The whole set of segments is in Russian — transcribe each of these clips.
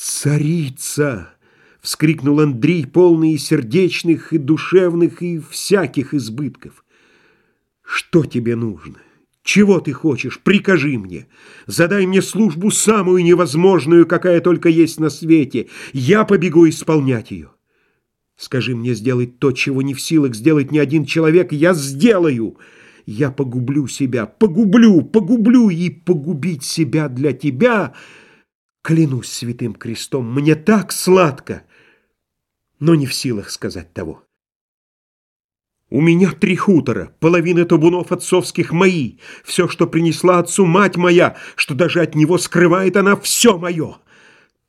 «Царица!» — вскрикнул Андрей, полный и сердечных, и душевных, и всяких избытков. «Что тебе нужно? Чего ты хочешь? Прикажи мне. Задай мне службу самую невозможную, какая только есть на свете. Я побегу исполнять ее. Скажи мне сделать то, чего не в силах сделать ни один человек, я сделаю. Я погублю себя, погублю, погублю и погубить себя для тебя — Клянусь святым крестом, мне так сладко, но не в силах сказать того. У меня три хутора, половина табунов отцовских мои, все, что принесла отцу мать моя, что даже от него скрывает она, все мое.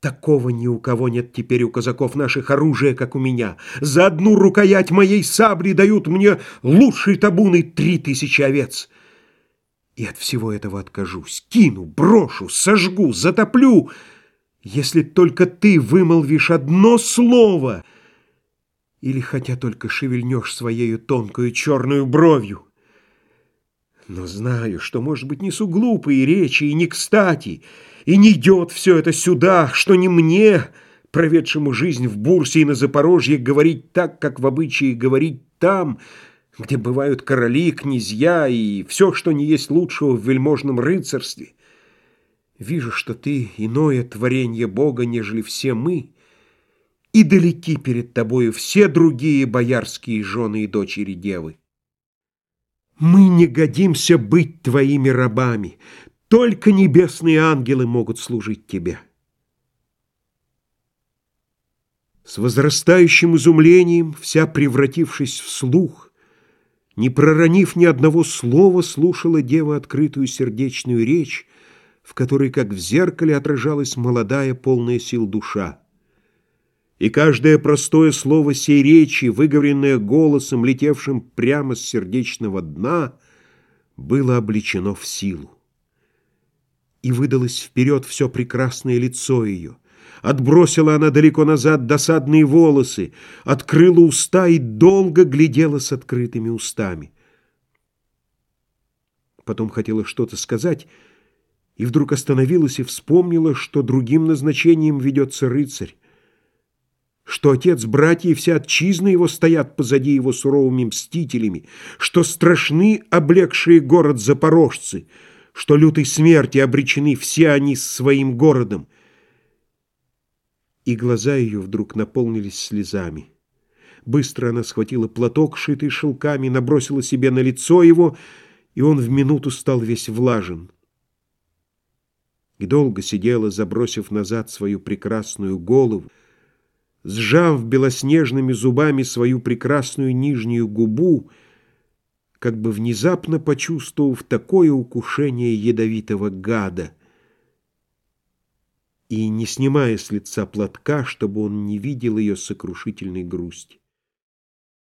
Такого ни у кого нет теперь у казаков наших оружия, как у меня. За одну рукоять моей сабли дают мне лучшие табуны три тысячи овец. И от всего этого откажусь, кину, брошу, сожгу, затоплю, если только ты вымолвишь одно слово или хотя только шевельнешь своею тонкую черную бровью. Но знаю, что, может быть, несу глупые речи и не кстати, и не идет все это сюда, что не мне, проведшему жизнь в Бурсе и на Запорожье, говорить так, как в обычае говорить там, где бывают короли, князья и все, что не есть лучшего в вельможном рыцарстве. Вижу, что ты иное творение Бога, нежели все мы, и далеки перед тобою все другие боярские жены и дочери девы. Мы не годимся быть твоими рабами, только небесные ангелы могут служить тебе. С возрастающим изумлением, вся превратившись в слух, не проронив ни одного слова, слушала дева открытую сердечную речь, в которой, как в зеркале, отражалась молодая, полная сил душа. И каждое простое слово сей речи, выговоренное голосом, летевшим прямо с сердечного дна, было облечено в силу. И выдалось вперед все прекрасное лицо ее — Отбросила она далеко назад досадные волосы, открыла уста и долго глядела с открытыми устами. Потом хотела что-то сказать, и вдруг остановилась и вспомнила, что другим назначением ведется рыцарь, что отец, братья и вся отчизна его стоят позади его суровыми мстителями, что страшны облегшие город запорожцы, что лютой смерти обречены все они с своим городом, и глаза ее вдруг наполнились слезами. Быстро она схватила платок, шитый шелками, набросила себе на лицо его, и он в минуту стал весь влажен. И долго сидела, забросив назад свою прекрасную голову, сжав белоснежными зубами свою прекрасную нижнюю губу, как бы внезапно почувствовав такое укушение ядовитого гада — и не снимая с лица платка, чтобы он не видел ее сокрушительной грусти.